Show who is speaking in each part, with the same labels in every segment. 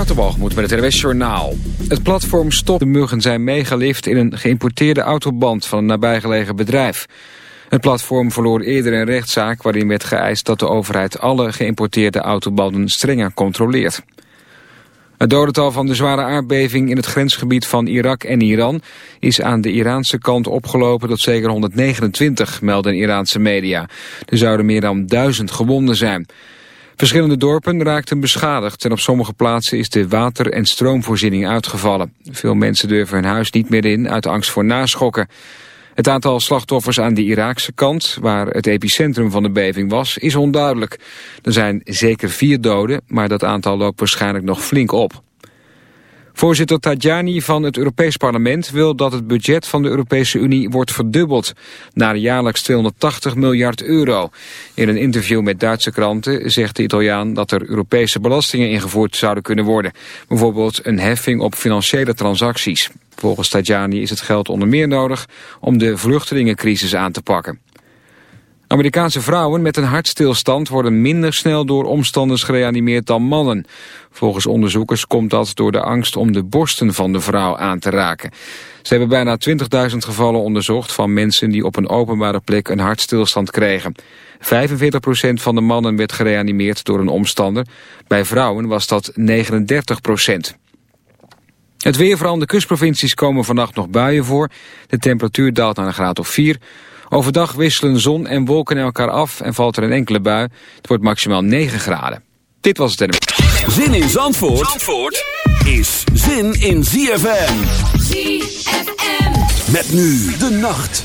Speaker 1: Waterbalgemoed met het RWS Journaal. Het platform Stop de Muggen zijn meegelift in een geïmporteerde autoband van een nabijgelegen bedrijf. Het platform verloor eerder een rechtszaak waarin werd geëist dat de overheid alle geïmporteerde autobanden strenger controleert. Het dodental van de zware aardbeving in het grensgebied van Irak en Iran is aan de Iraanse kant opgelopen tot zeker 129, melden Iraanse media. Er zouden meer dan duizend gewonden zijn. Verschillende dorpen raakten beschadigd en op sommige plaatsen is de water- en stroomvoorziening uitgevallen. Veel mensen durven hun huis niet meer in uit angst voor naschokken. Het aantal slachtoffers aan de Iraakse kant, waar het epicentrum van de beving was, is onduidelijk. Er zijn zeker vier doden, maar dat aantal loopt waarschijnlijk nog flink op. Voorzitter Tajani van het Europees Parlement wil dat het budget van de Europese Unie wordt verdubbeld naar jaarlijks 280 miljard euro. In een interview met Duitse kranten zegt de Italiaan dat er Europese belastingen ingevoerd zouden kunnen worden. Bijvoorbeeld een heffing op financiële transacties. Volgens Tajani is het geld onder meer nodig om de vluchtelingencrisis aan te pakken. Amerikaanse vrouwen met een hartstilstand worden minder snel door omstanders gereanimeerd dan mannen. Volgens onderzoekers komt dat door de angst om de borsten van de vrouw aan te raken. Ze hebben bijna 20.000 gevallen onderzocht van mensen die op een openbare plek een hartstilstand kregen. 45% van de mannen werd gereanimeerd door een omstander. Bij vrouwen was dat 39%. Het weer in de kustprovincies komen vannacht nog buien voor. De temperatuur daalt naar een graad of 4. Overdag wisselen zon en wolken elkaar af en valt er een enkele bui. Het wordt maximaal 9 graden. Dit was het
Speaker 2: Zin in Zandvoort, Zandvoort is zin in ZFM. ZFM. Met nu de nacht.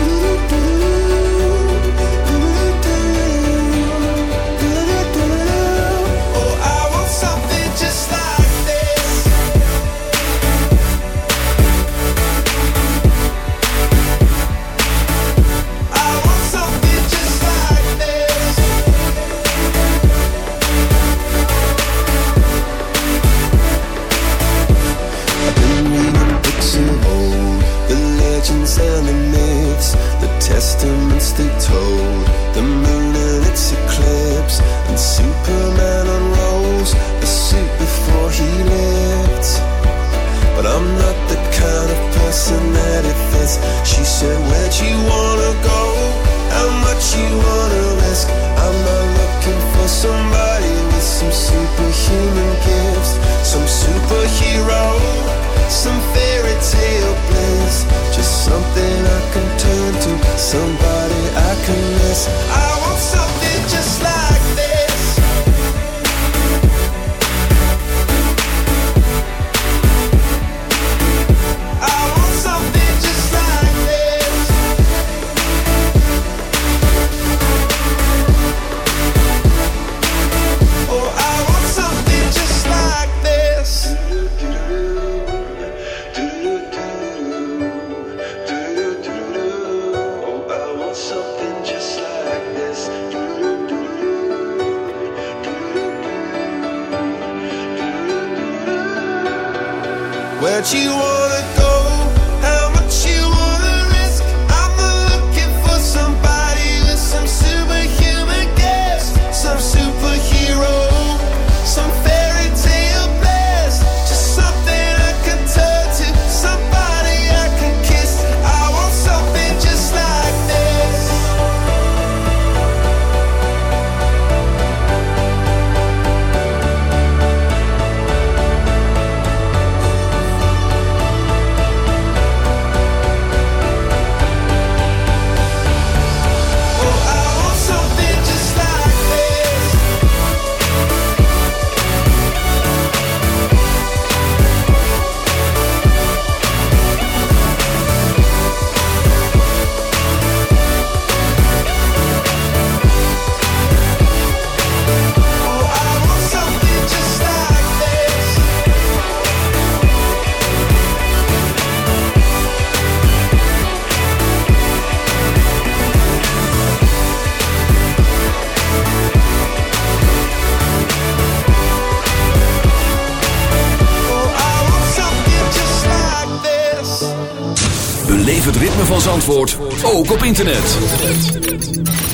Speaker 2: Zandvoort, ook op internet.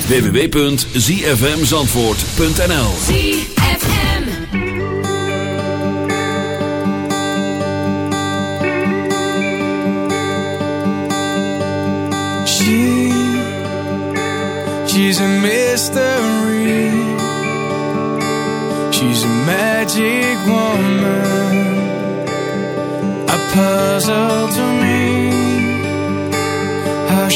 Speaker 2: www.zfmzandvoort.nl
Speaker 3: ZFM.
Speaker 4: She, she's a mystery. She's a magic woman, a puzzle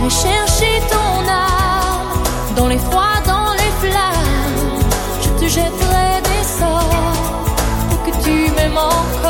Speaker 3: J'irai chercher ton âme dans les froids, dans les flammes. Je te jetterai des sorts pour que tu m'aimes encore.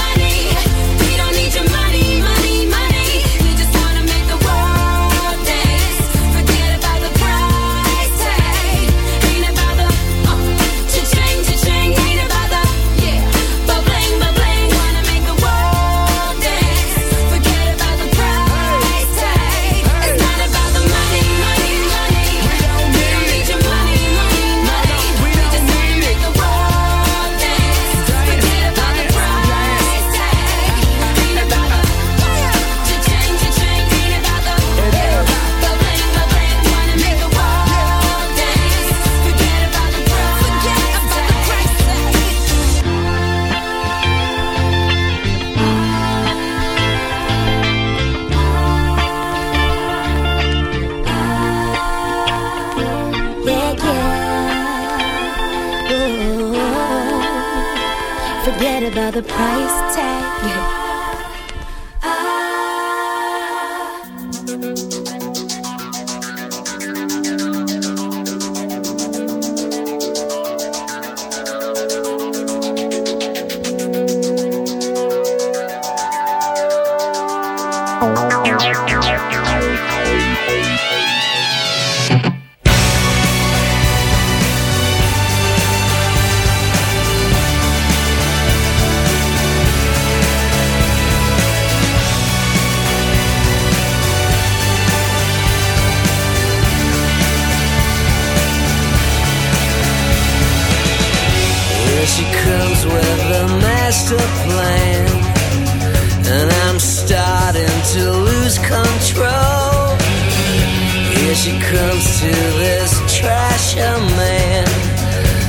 Speaker 5: she comes to this trash man,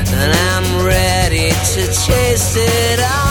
Speaker 5: and I'm ready to chase it
Speaker 6: off.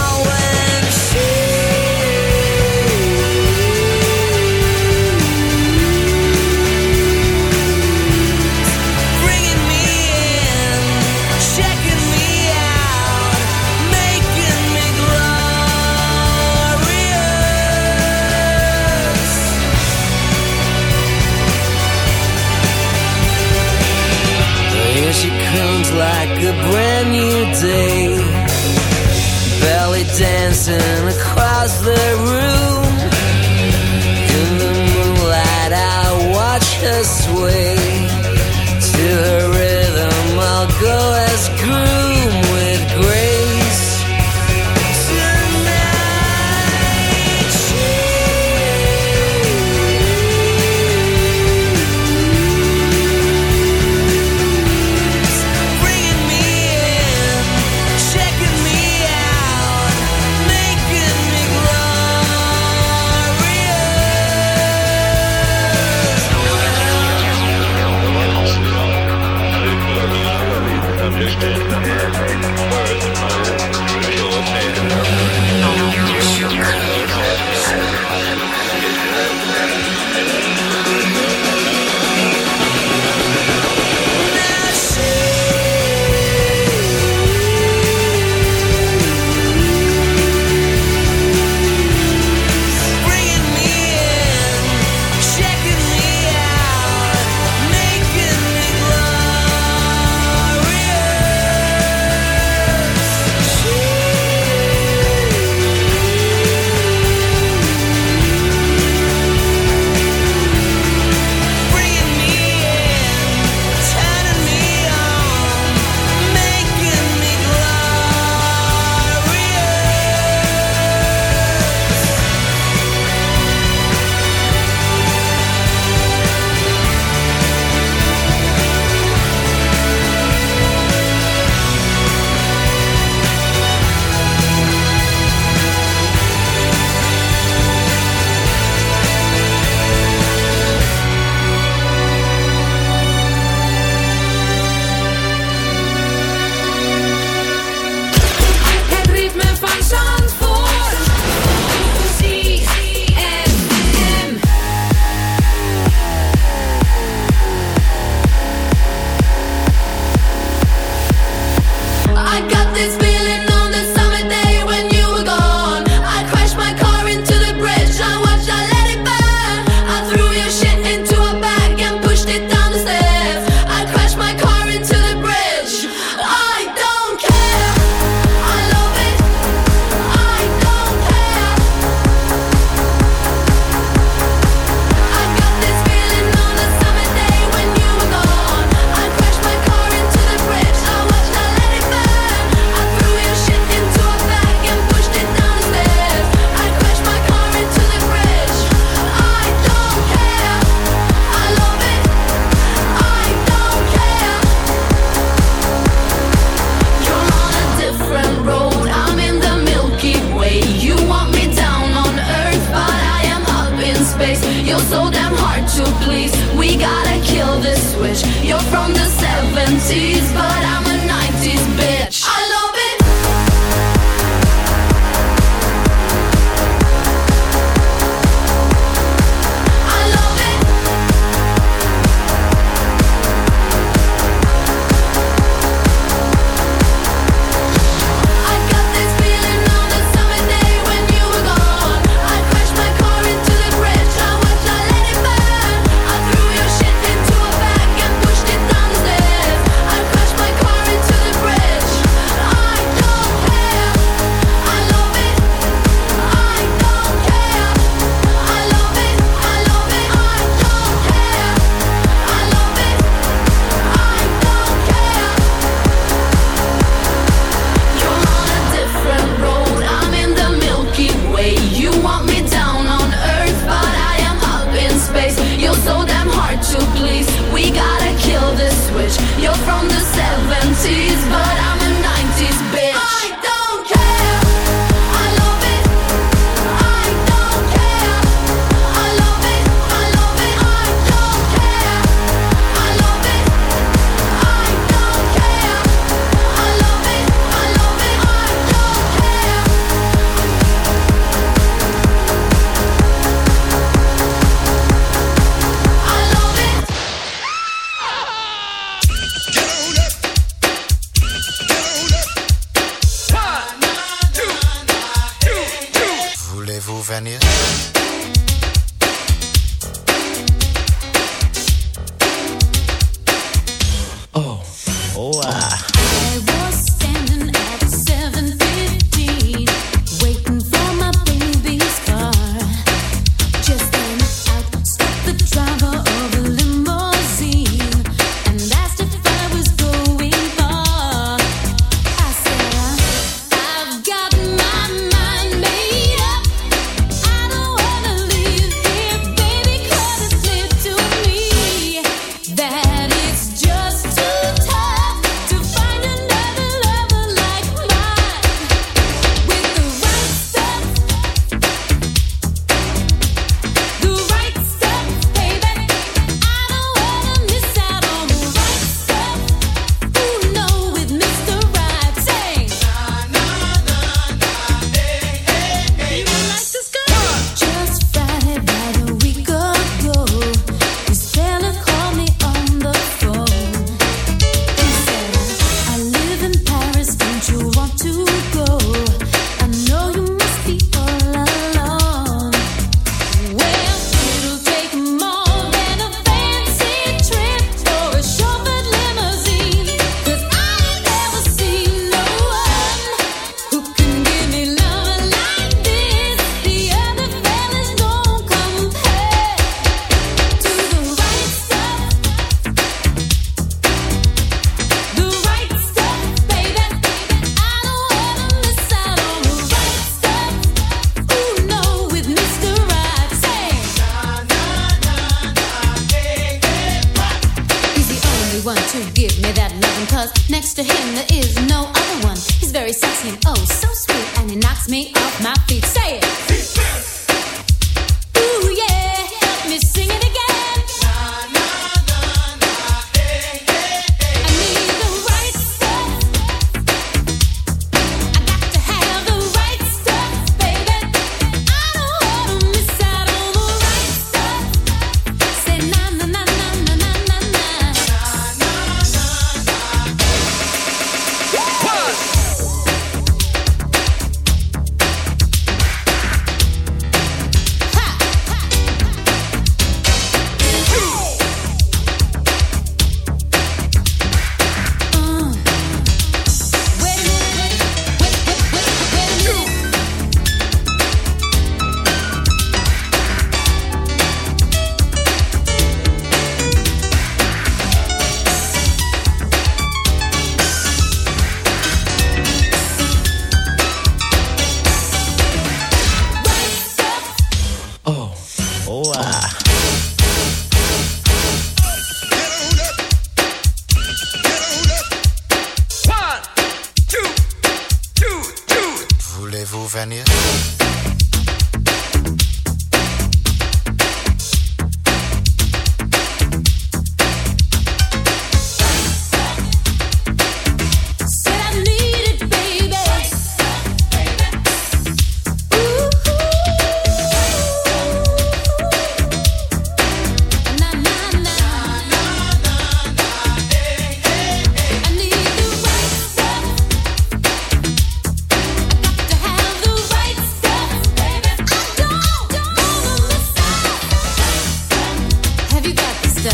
Speaker 7: Call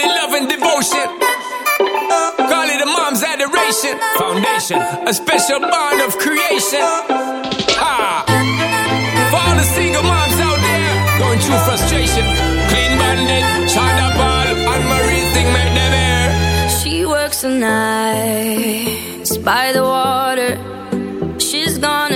Speaker 7: it love and devotion. Call it a mom's adoration. Foundation, a special bond of creation. Ha! For all the single moms out there going through frustration, Clean Bandit, Sean Paul, and Marie thing made them air.
Speaker 6: She works the nights by the water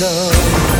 Speaker 8: Living